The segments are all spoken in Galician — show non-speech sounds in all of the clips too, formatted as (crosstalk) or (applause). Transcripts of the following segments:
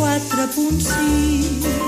4.6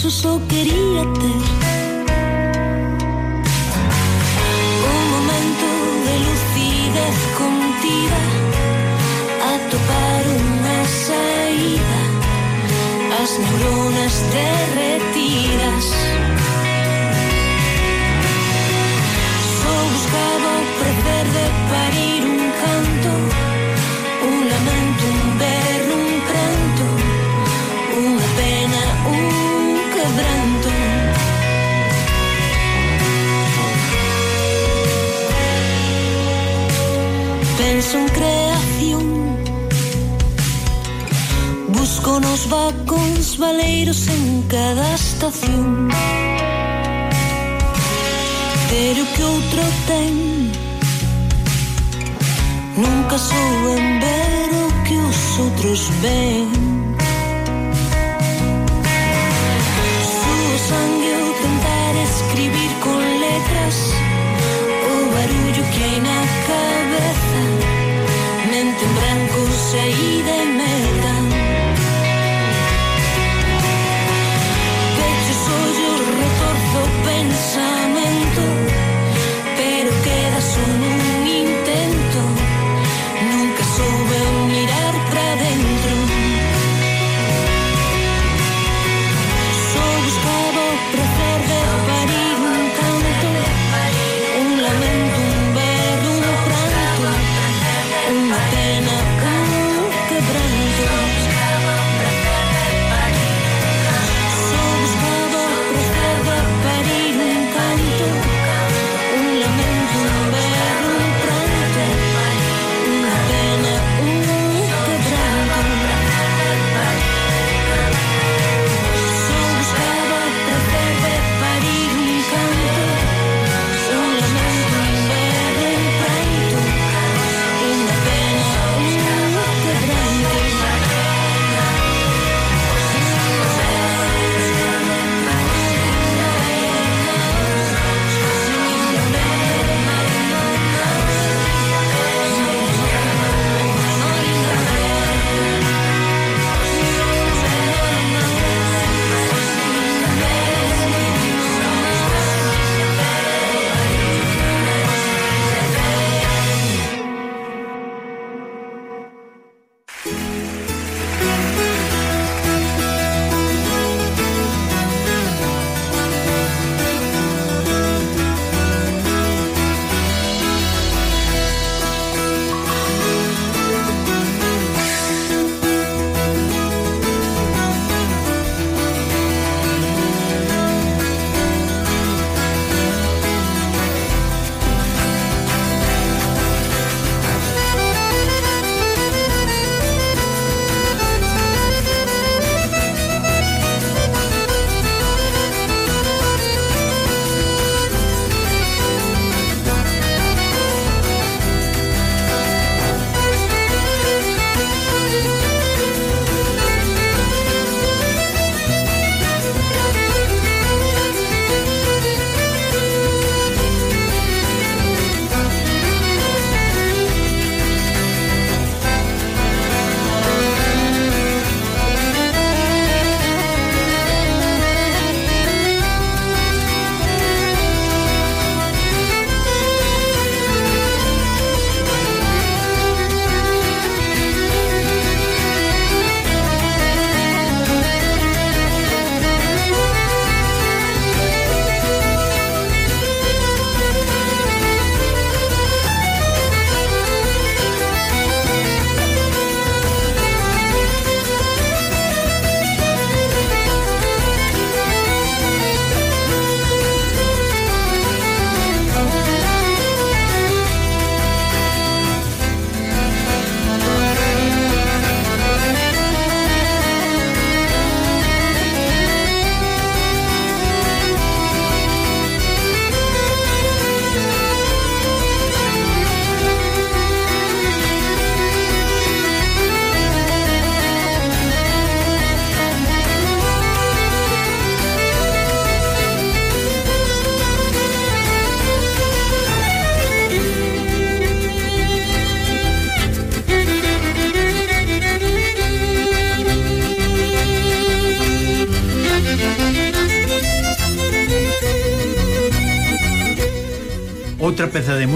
Isso ten. Nunca souben ver o que os outros ven. Sua sangue ou tentar escribir con letras. O barullo que hai na cabeza Mente en branco saída e meia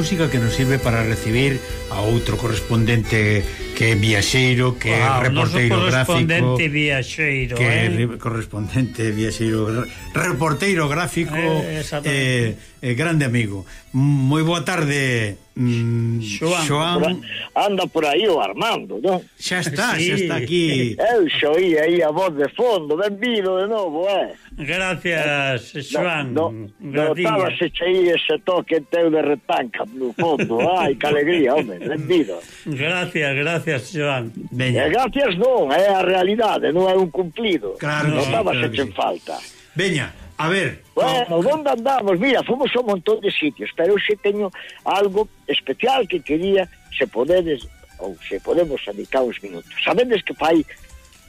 música que nos sirve para recibir a outro correspondente que é viaxeiro, que é wow, reporteiro gráfico, viaxeiro, que é eh? correspondente viaxeiro, reporteiro gráfico, eh, eh, eh grande amigo. Moi boa tarde, Mm, Xoan, Xoan... Anda, por aí, anda por aí o Armando, non? Xa está, sí. xa está aquí. Eu xoí aí a voz de fondo, benvido de novo, eh. Gracias, Xoan. No, no, notaba se cheí ese toque teu de retanca no fondo. (laughs) Ai, que alegría, home, benvido. Gracias, gracias, Xoan. Eh, Veña. Gracias non, é eh, a realidade, non é un cumplido. Claro, notaba claro se che falta. Veña. A ver. Bueno, onde andamos? Mira, fuimos a un montón de sitios, pero eu teño algo especial que quería, se podedes, ou se podemos dedicar uns minutos. Sabedes que fai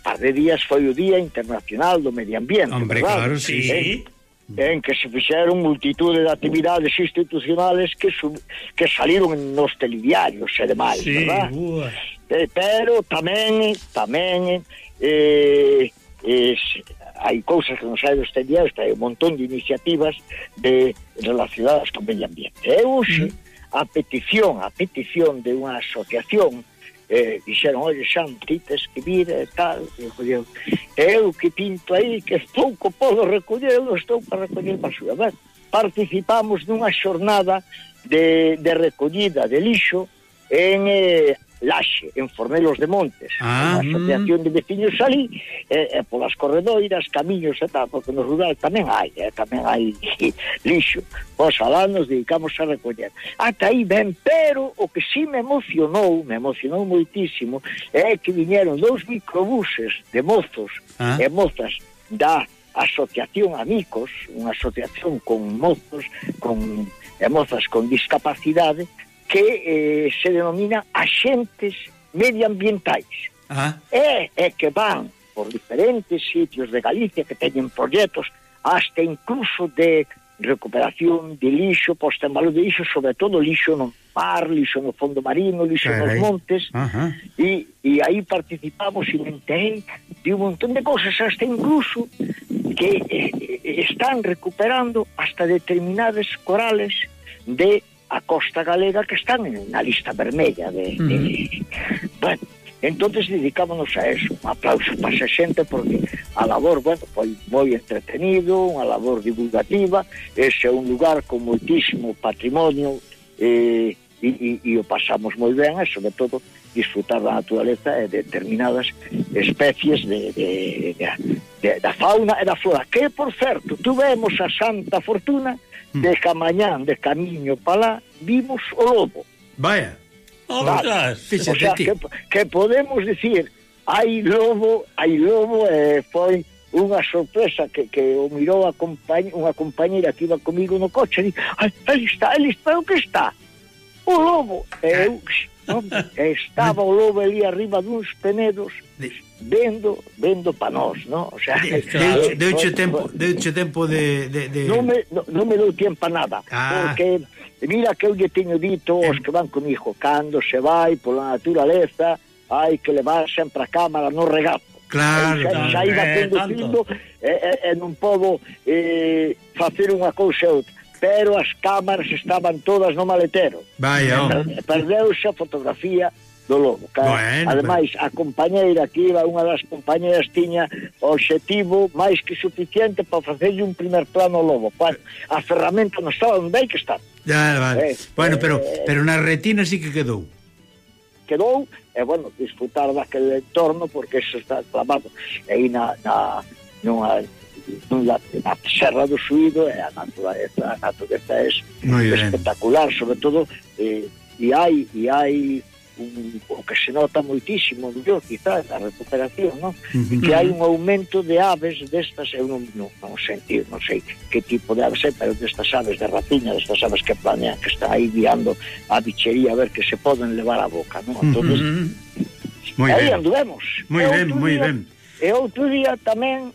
par de días foi o Día Internacional do Medio Ambiente, Hombre, verdad? claro, sí. En, en que se fixeron multitude de actividades institucionales que sub, que saliron nos telediarios e demais, sí, verdad? Ua. Eh, pero tamén, tamén, eh, eh, hai cousas que non sabe dos exterior, hai un montón de iniciativas de relacionadas con medio ambiente. E hoxe, mm. a petición, a petición de unha asociación eh, dixeron, oi, Xan, ti tes que vir e tal, e colleu, eu que pinto aí, que pouco podo recollelo, estou para recoller basura. Ben, participamos nunha xornada de, de recollida de lixo en eh, Laxe, en Fornelos de Montes, ah, a mm. Asociación de Veciños ali, eh, eh, polas corredoiras, camiños e tal, porque no rural tamén hai, eh, tamén hai lixo. Pois alá nos dedicamos a recoller. Ata aí ben, pero o que sí me emocionou, me emocionou moitísimo, é que viñeron dous microbuses de mozos ah. e mozas da asociación Amicos, unha asociación con mozos, con e mozas con discapacidade, que eh, se denomina axentes medioambientais. Ah. E é que van por diferentes sitios de Galicia que teñen proxectos hasta incluso de recuperación de lixo, posta en valor de lixo, sobre todo lixo no mar, lixo no fondo marino, lixo Carai. nos montes, Ajá. e, e aí participamos e me enterei de un montón de cosas, hasta incluso que eh, eh están recuperando hasta determinadas corales de a costa galega que están na lista vermella de, de, mm. bueno, entonces dedicámonos a eso un aplauso para esa xente porque a labor, bueno, foi moi entretenido unha labor divulgativa ese é un lugar con moitísimo patrimonio eh, e, e, e o pasamos moi ben e sobre todo disfrutar da naturaleza e de determinadas especies de, de, de, de, da fauna e da flora que por certo, tuvemos a santa fortuna de Desde a de camiño para lá, vimos o lobo. Vaya. Vale. O sea, que, que podemos decir, hai lobo, hai lobo, e eh, foi unha sorpresa que, que o mirou a compañ, unha compañera que iba comigo no coche, e di, ali está, ali está, o que está? O lobo. E eu, e estaba o lobo ali arriba duns penedos vendo vendo pa nós no? o sea, de, claro, deuche tempo deuche tempo de, de, de... Non, me, non, non me deu tempo a nada ah. porque mira que eu lle teño dito eh. aos que van comigo cando se vai pola naturaleza hai que levar sempre a cámara no regato Claro, xa, xa iba eh, conducindo e, e, e non podo eh, facer unha cousa e outra pero as cámaras estaban todas no maletero. Vaya, oh. Perdeuse a fotografía do lobo. Bueno, Ademais, bueno. a compañeira que iba, unha das compañeiras tiña obxectivo máis que suficiente para facerlle un primer plano ao lobo. Para, a ferramenta non estaba onde hai que estar. Ya, vale. Eh, bueno, pero eh, pero na retina sí que quedou. Quedou, e bueno, disfrutar daquele entorno porque eso está clamado aí na, na nunha la, na Serra do Suído e a natureza, a natureza é espectacular, sobre todo eh, e hai e hai un, o que se nota moitísimo yo, quizás, a recuperación non? Uh -huh. que hai un aumento de aves destas, eu non, non, non sentir non sei que tipo de aves é, pero destas aves de rapiña, destas aves que planean que están aí guiando a bichería a ver que se poden levar a boca non? entonces, uh -huh. Moi ben. anduvemos moi ben, moi ben e outro día tamén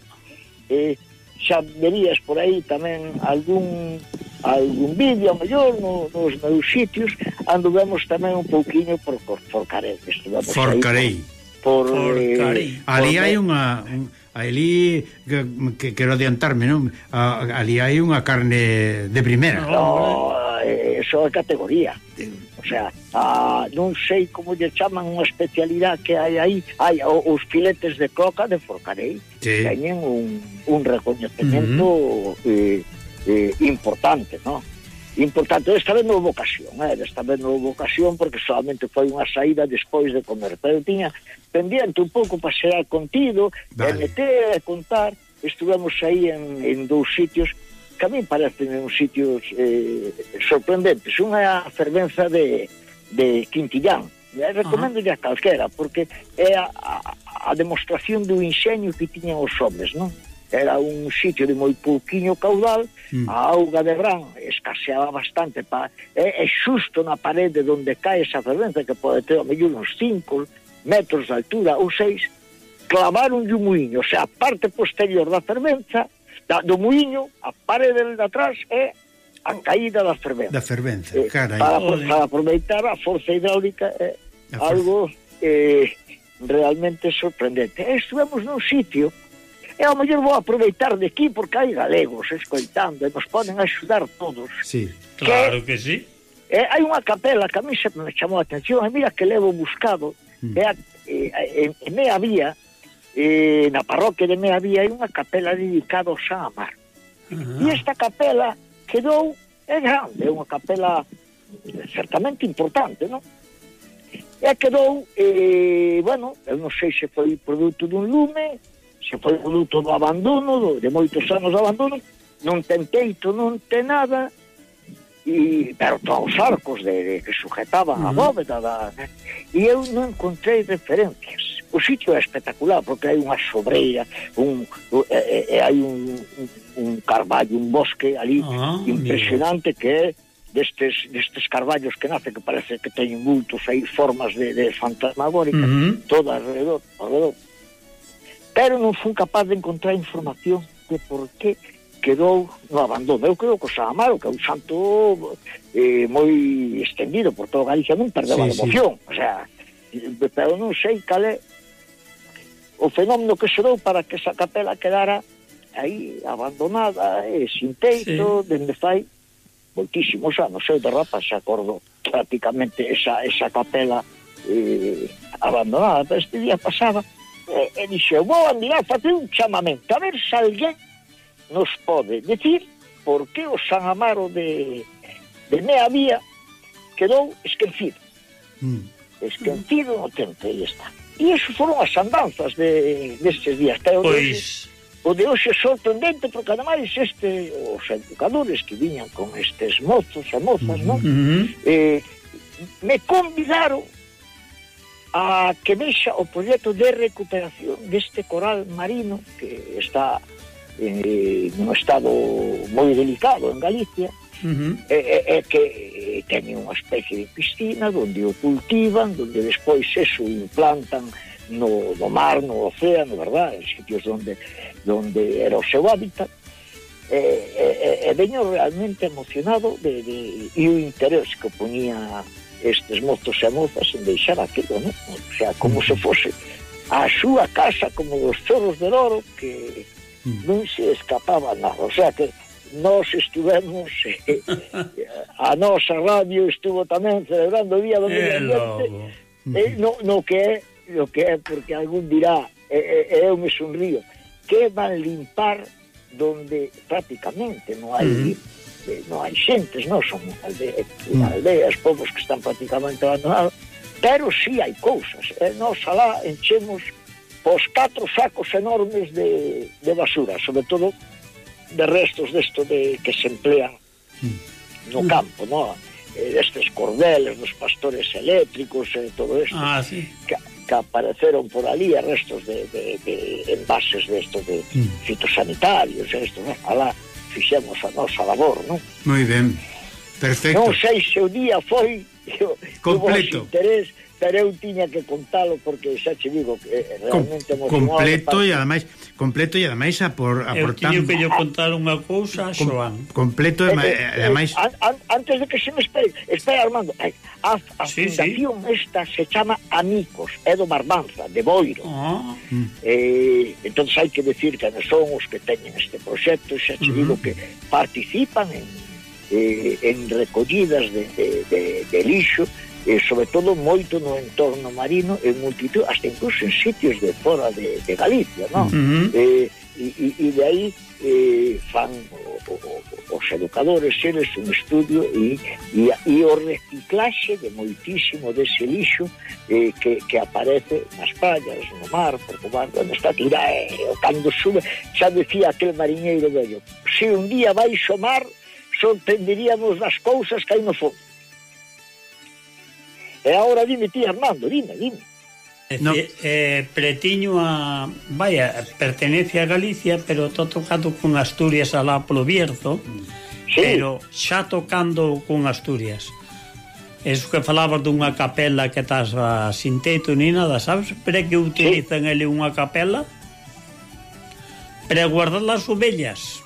eh, xa verías por aí tamén algún algún vídeo mellor no, nos meus sitios anduvemos tamén un pouquiño por, por Forcarei Forcarei por, por, eh, ali hai unha un, ali que, que quero adiantarme non? ali hai unha carne de primeira no, no, eh, é categoría. O sea, a, non sei como lle chaman unha especialidade que hai aí, hai os filetes de coca de Forcarei, sí. teñen un, un recoñecemento uh -huh. eh, eh, importante, non? importante, esta vez non houve ocasión, eh? esta vez non houve ocasión porque solamente foi unha saída despois de comer, pero tiña pendiente un pouco para ser contido, vale. e meter e contar, estuvemos aí en, en dous sitios que a mí parecen uns sitios eh, sorprendentes. Unha é a fervenza de, de Quintillán. Eh, recomendo a calquera, porque é a, a, a demostración do inxeño que tiñan os homes, non? era un sitio de moi pouquiño caudal, mm. a auga de Bran escaseaba bastante, pa, é, é xusto na parede onde cae esa fervenza, que pode ter a mellor uns 5 metros de altura ou 6, clavaron un muiño, o sea, a parte posterior da fervenza da, do muiño, a parede de atrás é a caída da fervenza. Da fervenza, eh, carai. Para, para aproveitar a forza hidráulica é eh, algo eh, realmente sorprendente. Estivemos nun sitio e ao mellor vou aproveitar de aquí porque hai galegos escoitando e nos poden axudar todos. Sí, claro que, que sí. Eh, hai unha capela que a mí se me chamou a atención e mira que levo buscado mm. e, a, e, e, e me había eh, na parroquia de Mea había unha capela dedicada ao San Amar. Uh ah. -huh. E esta capela quedou, é grande, é unha capela eh, certamente importante, non? E quedou, eh, bueno, eu non sei se foi produto dun lume, se foi produto do abandono, do, de moitos anos de abandono, non ten teito, non ten nada, e, pero todos os arcos de, de, que sujetaban uh -huh. a mm. bóveda da, e eu non encontrei referencias O sitio é espectacular porque hai unha sobreira, un, e, e hai un, un carballo, un bosque ali ah, impresionante mira. que é destes, destes carballos que nace que parece que teñen multos aí formas de, de fantasmagórica uh -huh. toda alrededor, alrededor pero non fun capaz de encontrar información de por que quedou no abandono. Eu creo que o Saamaro, que é un santo eh, moi extendido por todo Galicia, non perdeu sí, a devoción. Sí. O sea, pero non sei cal é o fenómeno que xerou para que esa capela quedara aí abandonada e sin teito sí. dende fai moitísimos anos eu de rapaz se acordo prácticamente esa, esa capela eh, abandonada pero este día pasaba e, e dixe, vou a mirar facer un chamamento a ver se alguén nos pode decir por que o San Amaro de, de Mea Vía quedou esquecido mm. esquecido no tempo aí está E iso foron as andanzas de, destes días. Teo pois... O de hoxe é sorprendente, porque ademais este, os educadores que viñan con estes mozos e mozas, uh -huh. non? Eh, me convidaron a que vexa o proxecto de recuperación deste coral marino que está eh, nun estado moi delicado en Galicia Uh -huh. é, que eh, teñen unha especie de piscina onde o cultivan, onde despois eso implantan no, no mar, no océano, verdad? En sitios onde, onde era o seu hábitat. E, e, e veño realmente emocionado de, de, e o interés que poñía estes mozos e mozas en deixar aquilo, non? O sea, como se fose a súa casa como dos chorros de oro que, Mm. non se escapaba nada, o sea que nós estivemos eh, eh, eh, a nosa radio estuvo tamén celebrando o Día do Medio Ambiente eh, mm. no, no que é lo que é, porque algún dirá eh, eh, eh eu me sonrío que van limpar donde prácticamente non hai mm. eh, non hai xentes, non son aldeas, mm. aldeas, povos que están prácticamente abandonados pero si sí hai cousas e eh, nós alá enchemos pois catro sacos enormes de, de basura, sobre todo de restos desto de que se emplean no mm. campo, no? Eh, destes cordeles, dos pastores eléctricos e todo isto ah, sí. que, que apareceron por ali eh, restos de, de, de envases destos de mm. fitosanitarios isto, no? alá fixemos a nosa labor non? moi ben, perfecto non sei se o día foi (laughs) completo interés pero eu tiña que contalo porque xa che digo que eh, realmente Com, completo e ademais completo e ademais apor, aportando Eu tiño que yo contar unha cousa a Com, Completo e eh, ademais eh, eh, antes de que se me espere, espera Armando, Ay, a, a sí, fundación sí. esta se chama Amicos, é do Marmanza, de Boiro. Oh. Eh, entonces hai que decir que son os que teñen este proxecto, xa che uh -huh. digo que participan en eh, en recollidas de, de, de, de lixo e sobre todo moito no entorno marino en multitud, hasta incluso en sitios de fora de, de Galicia, non? Uh -huh. eh, e, e, e de aí eh, fan o, o, o, os educadores eles un estudio e, e, e o reciclaxe de moitísimo dese lixo eh, que, que aparece nas praias, no mar, por o mar onde está tirado, eh, cando sube, xa decía aquel mariñeiro vello, se un día vais o mar, sorprenderíamos das cousas que hai no fondo. E agora dime ti, Armando, dime, dime. No. Eh, Pretiño a, vaya, pertenece a Galicia, pero está tocando con Asturias alá polo Bierzo, sí. pero xa tocando con Asturias. Eso que falabas dunha capela que estás a, sin teito ni nada, sabes? Pero que utilizan sí. ele unha capela para guardar as ovellas.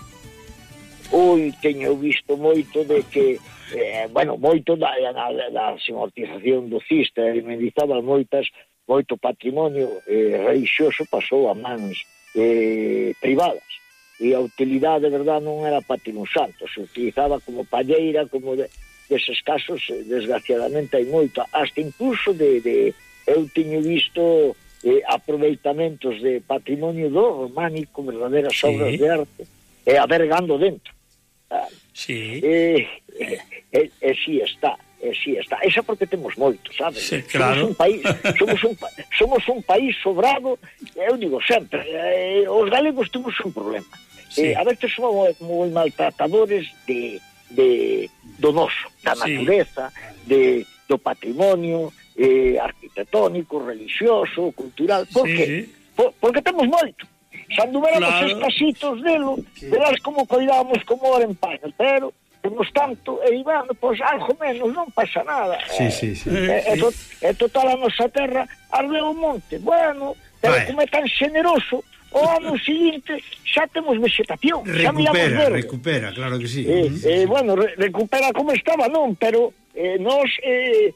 Ui, teño visto moito de que eh, bueno, moito da, da, da ximortización do cista e Mendizábal moitas moito patrimonio eh, reixoso pasou a mans eh, privadas. E a utilidade, de verdad, non era patrimonio santo se utilizaba como palleira como de, deses casos eh, desgraciadamente hai moito. Hasta incluso de, de eu teño visto eh, aproveitamentos de patrimonio do románico verdadeiras sí. obras de arte e eh, a ver dentro. Sí. E, e, e, e si está, e si está. Esa porque temos moito, sabes? Sí, claro. Somos un país, somos un, somos un país sobrado, eu digo sempre, eh, os galegos temos un problema. Sí. Eh, a veces somos moi maltratadores de, de, do noso, da natureza, sí. de, do patrimonio eh, arquitectónico, religioso, cultural. Por sí, que? Sí. Por, porque temos moito. Se anduveramos claro. os pasitos delo, verás como coidábamos como ora en paño, pero temos tanto e iban, pois algo menos, non pasa nada. Sí, eh, sí, sí. É, é, to, é total a nosa terra, ardeu o monte, bueno, pero como é tan generoso, o ano seguinte xa temos vegetación, recupera, xa miramos verde. Recupera, claro que sí. Eh, eh, bueno, re, recupera como estaba, non, pero eh, nos... Eh,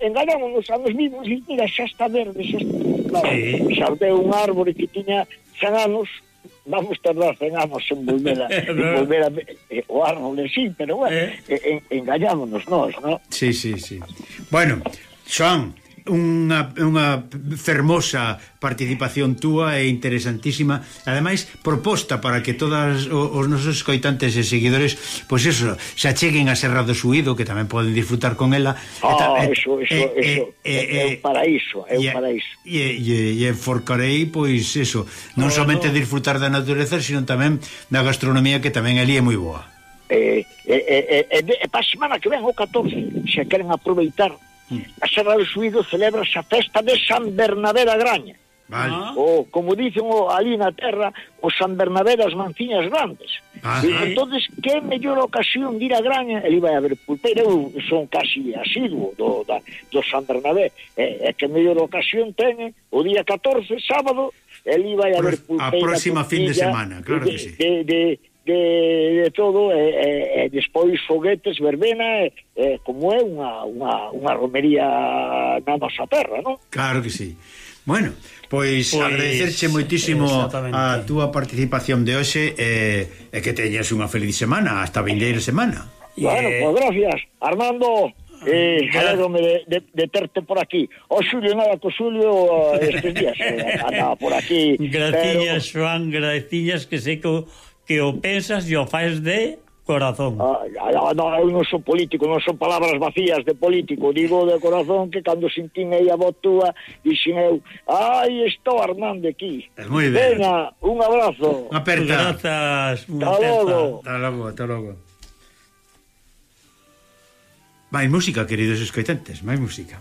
enganámonos a nos mismos e mira, xa está verde xa, está, claro, sí. xa deu un árbore que tiña 100 anos vamos tardar 100 anos en volver a, (laughs) en volver a eh, o árbol sí, pero bueno, eh. eh, engañámonos nós, non? Sí, sí, sí. Bueno, Xoan, unha, unha fermosa participación túa e interesantísima. Ademais proposta para que todas os nosos coitantes e seguidores pois eso, se acheguen a Serra do Suído que tamén poden disfrutar con ela. Oh, ta, eso, eso, eso. é un paraíso é un paraíso. e, e, e enforcarei pois eso non somente no. disfrutar da natureza sino tamén da gastronomía que tamén ali é moi boa. E, eh, eh, eh, e, para a semana que ven o 14 se queren aproveitar A Serra do Suído celebra a festa de San Bernabé da Graña. Vale. Ah. O, como dicen o, ali na terra, o San Bernabé das Manciñas Grandes. Ajá. E, entonces que mellor ocasión de ir a Graña, ele vai a ver pulpeira, eu son casi asiduo do, da, do San Bernabé, e, e que mellor ocasión teñe o día 14, sábado, ele vai a ver pulpeira. A próxima fin de semana, claro de, que sí. De, de, de, de todo e, e, e despois foguetes, verbena e, e como é unha, unha, unha romería na nosa terra, non? Claro que sí. Bueno, pois, pois agradecerche moitísimo a túa participación de hoxe e, e que teñas unha feliz semana, hasta vindeira semana. Bueno, e... pues gracias, Armando. Ah, eh, alegome de, de, de terte por aquí. O Xulio, nada, co Xulio eh, estes días. Eh, anda por aquí. Graciñas, pero... Joan, graciñas, que sei que que o pensas e o faz de corazón. Ah, ah, no, eu non son político, non son palabras vacías de político, digo de corazón que cando sentín aí a botúa, dixen eu, ai, estou Armando aquí. Moi ben. Venga, un abrazo. Unha aperta. Grazas. Hasta logo. Hasta logo, hasta logo. Máis música, queridos escoitantes, máis música.